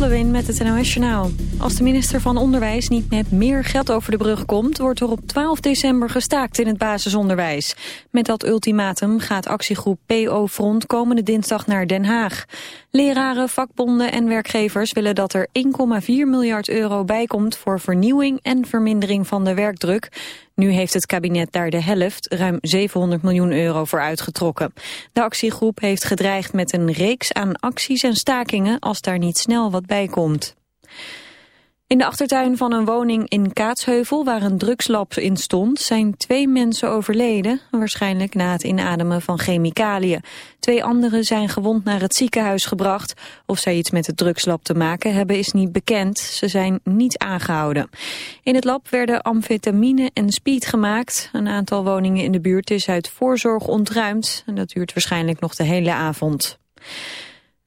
Lewin met het NOS Journaal. Als de minister van Onderwijs niet met meer geld over de brug komt... wordt er op 12 december gestaakt in het basisonderwijs. Met dat ultimatum gaat actiegroep PO Front komende dinsdag naar Den Haag. Leraren, vakbonden en werkgevers willen dat er 1,4 miljard euro bijkomt... voor vernieuwing en vermindering van de werkdruk. Nu heeft het kabinet daar de helft, ruim 700 miljoen euro, voor uitgetrokken. De actiegroep heeft gedreigd met een reeks aan acties en stakingen als daar niet snel wat bij komt. In de achtertuin van een woning in Kaatsheuvel, waar een drugslab in stond, zijn twee mensen overleden, waarschijnlijk na het inademen van chemicaliën. Twee anderen zijn gewond naar het ziekenhuis gebracht. Of zij iets met het drugslab te maken hebben is niet bekend. Ze zijn niet aangehouden. In het lab werden amfetamine en speed gemaakt. Een aantal woningen in de buurt is uit voorzorg ontruimd. En dat duurt waarschijnlijk nog de hele avond.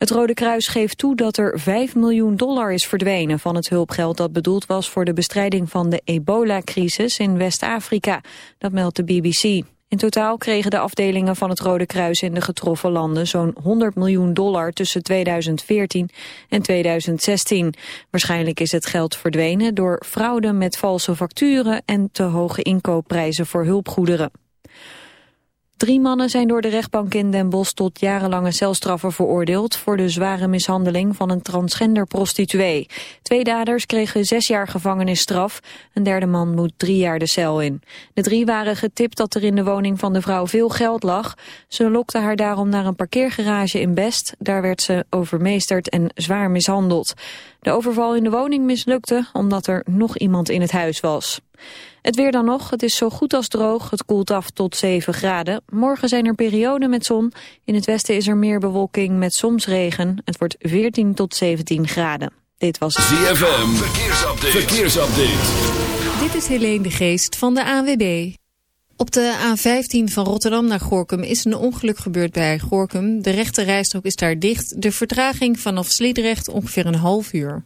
Het Rode Kruis geeft toe dat er 5 miljoen dollar is verdwenen van het hulpgeld dat bedoeld was voor de bestrijding van de ebola-crisis in West-Afrika. Dat meldt de BBC. In totaal kregen de afdelingen van het Rode Kruis in de getroffen landen zo'n 100 miljoen dollar tussen 2014 en 2016. Waarschijnlijk is het geld verdwenen door fraude met valse facturen en te hoge inkoopprijzen voor hulpgoederen. Drie mannen zijn door de rechtbank in Den Bosch tot jarenlange celstraffen veroordeeld voor de zware mishandeling van een transgender prostituee. Twee daders kregen zes jaar gevangenisstraf, een derde man moet drie jaar de cel in. De drie waren getipt dat er in de woning van de vrouw veel geld lag. Ze lokten haar daarom naar een parkeergarage in Best, daar werd ze overmeesterd en zwaar mishandeld. De overval in de woning mislukte omdat er nog iemand in het huis was. Het weer dan nog, het is zo goed als droog, het koelt af tot 7 graden. Morgen zijn er perioden met zon, in het westen is er meer bewolking met soms regen. Het wordt 14 tot 17 graden. Dit was ZFM, verkeersupdate. verkeersupdate. Dit is Helene de Geest van de AWB. Op de A15 van Rotterdam naar Gorkum is een ongeluk gebeurd bij Gorkum. De rechte rijstrook is daar dicht. De vertraging vanaf Sliedrecht ongeveer een half uur.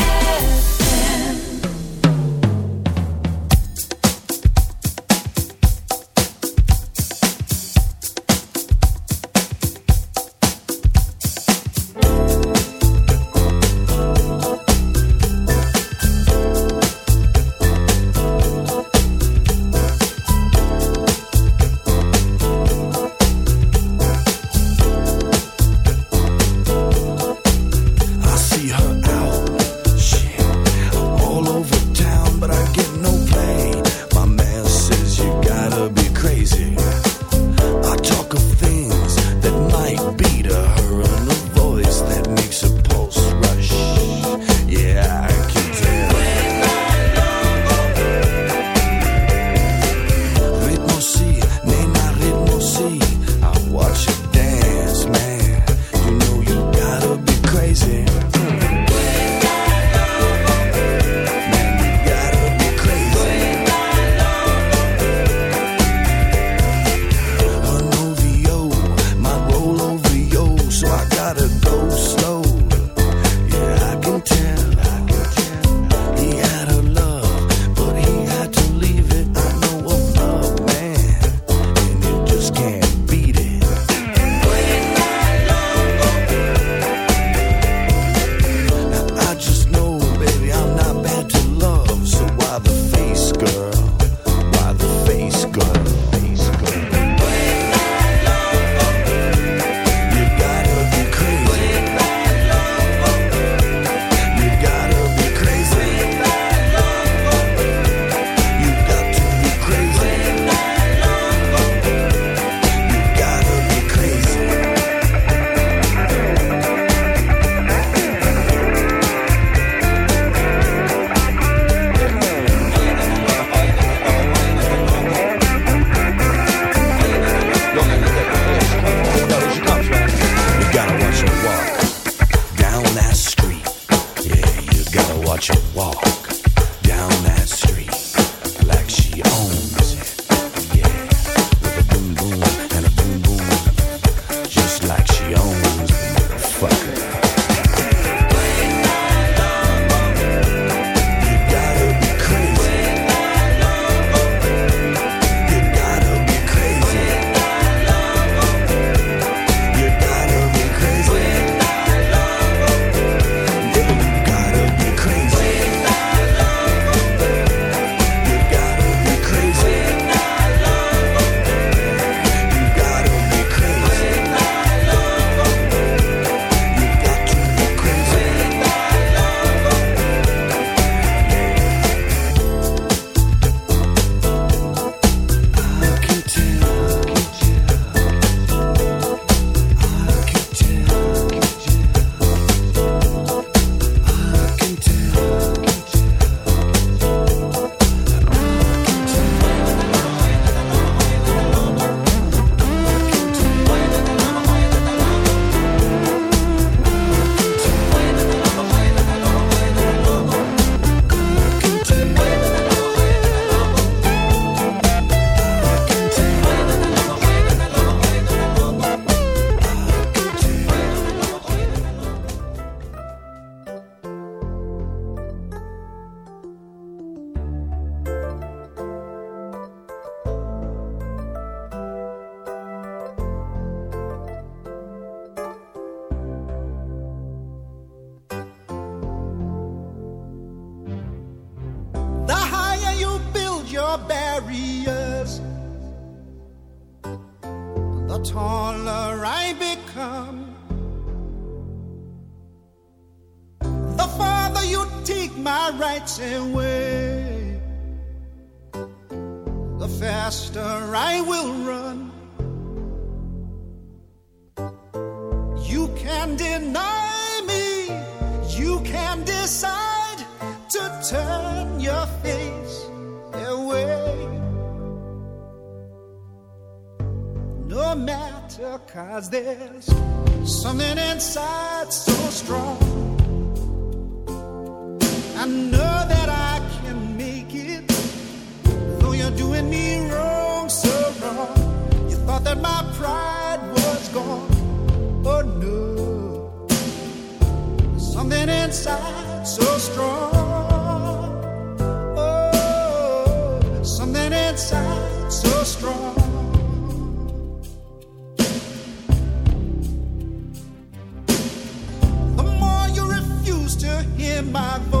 My voice.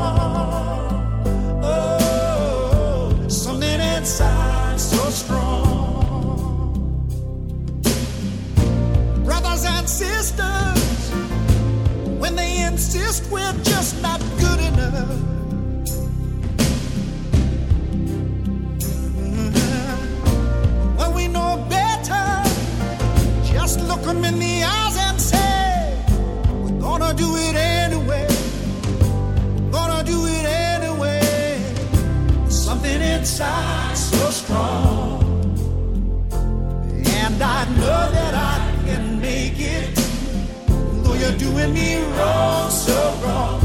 so strong. And I know that I can make it, though you're doing me wrong, so wrong.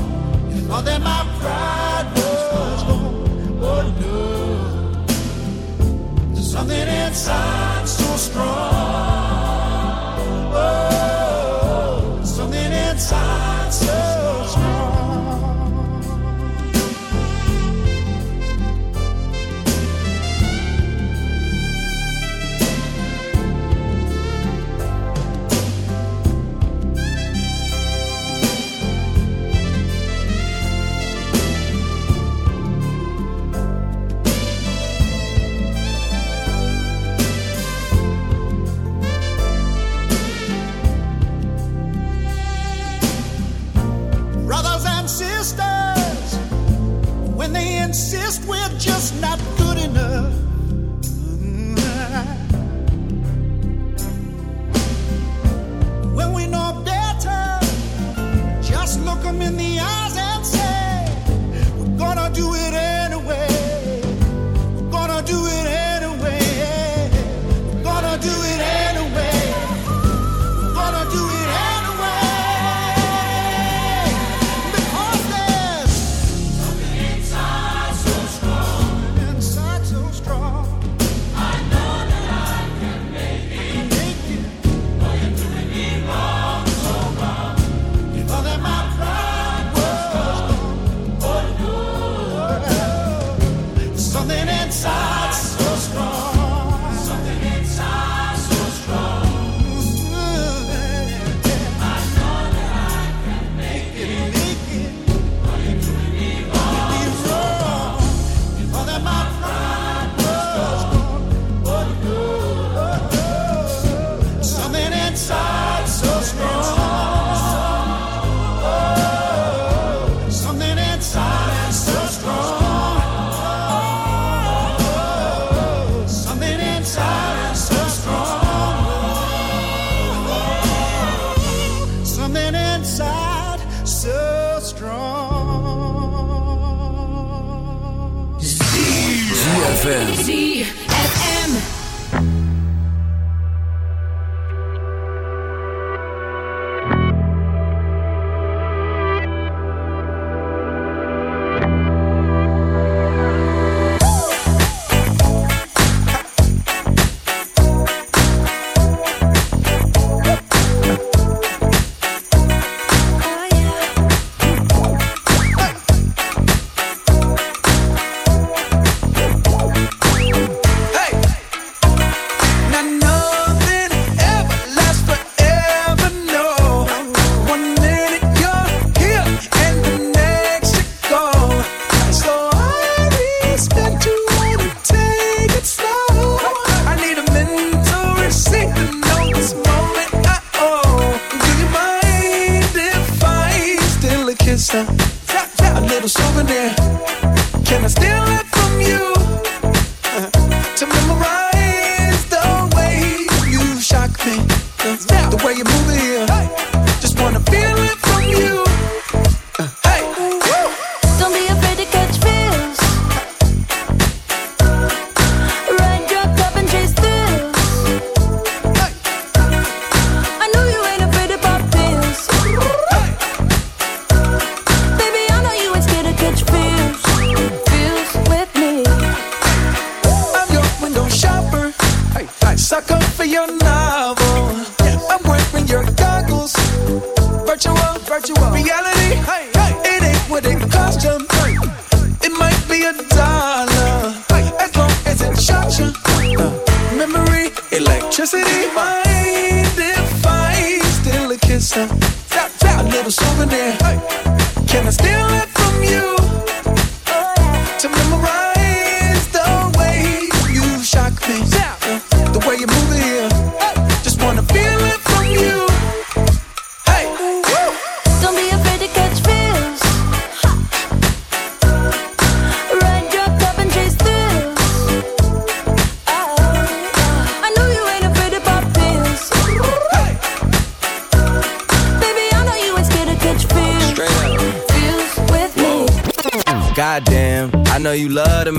Thought that my pride was gone, oh no. There's something inside. Sucker for your novel. I'm wearing your goggles. Virtual, virtual reality. It ain't what it cost you. It might be a dollar as long as it shocks you. Uh, memory, electricity.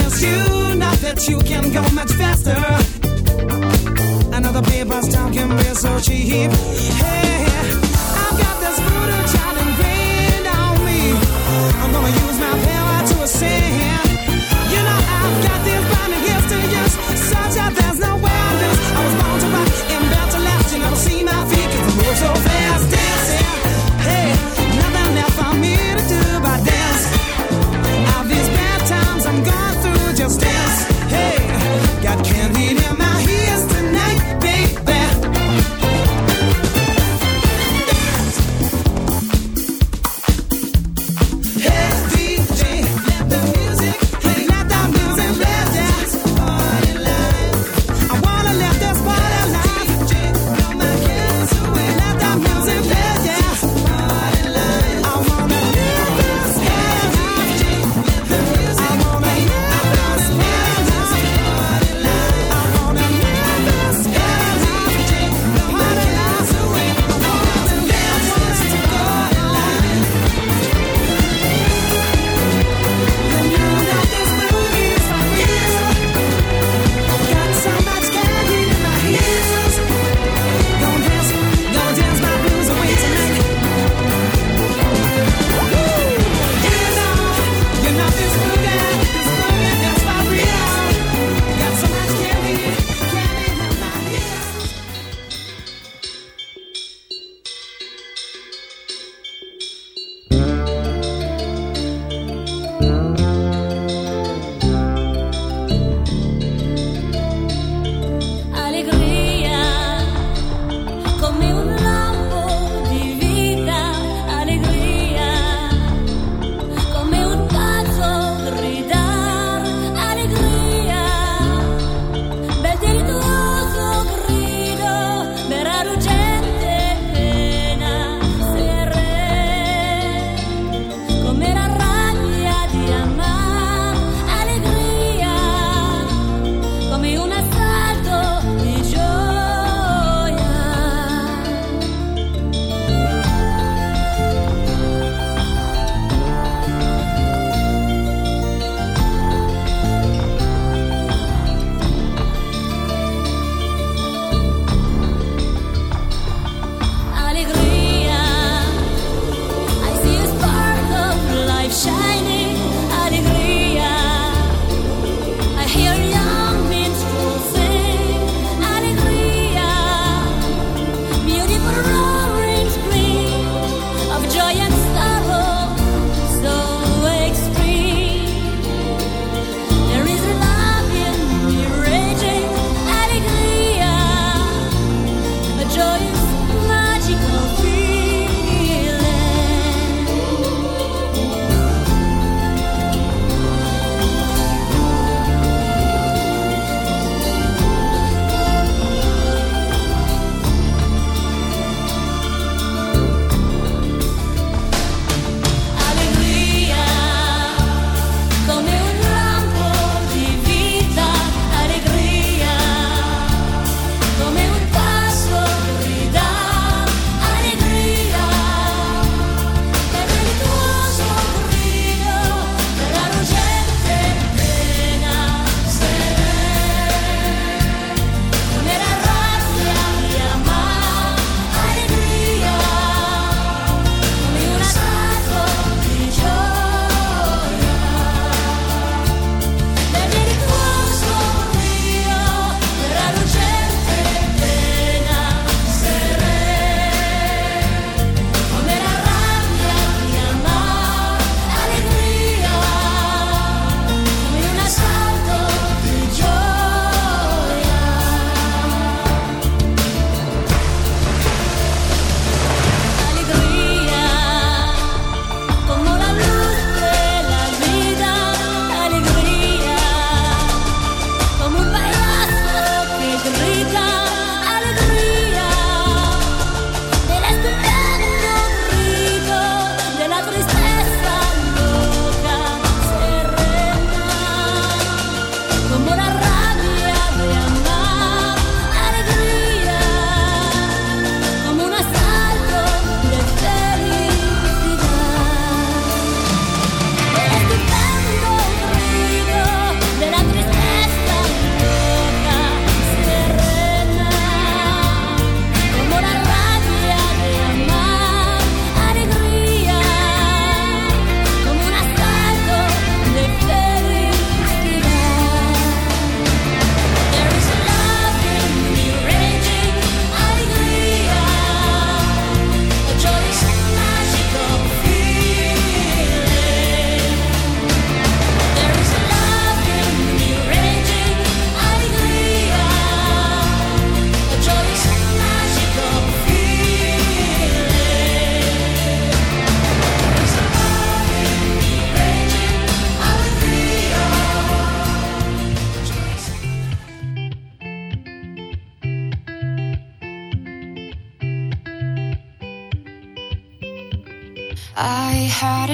since you not that you can go much faster. Another paper's talking real so cheap. Hey.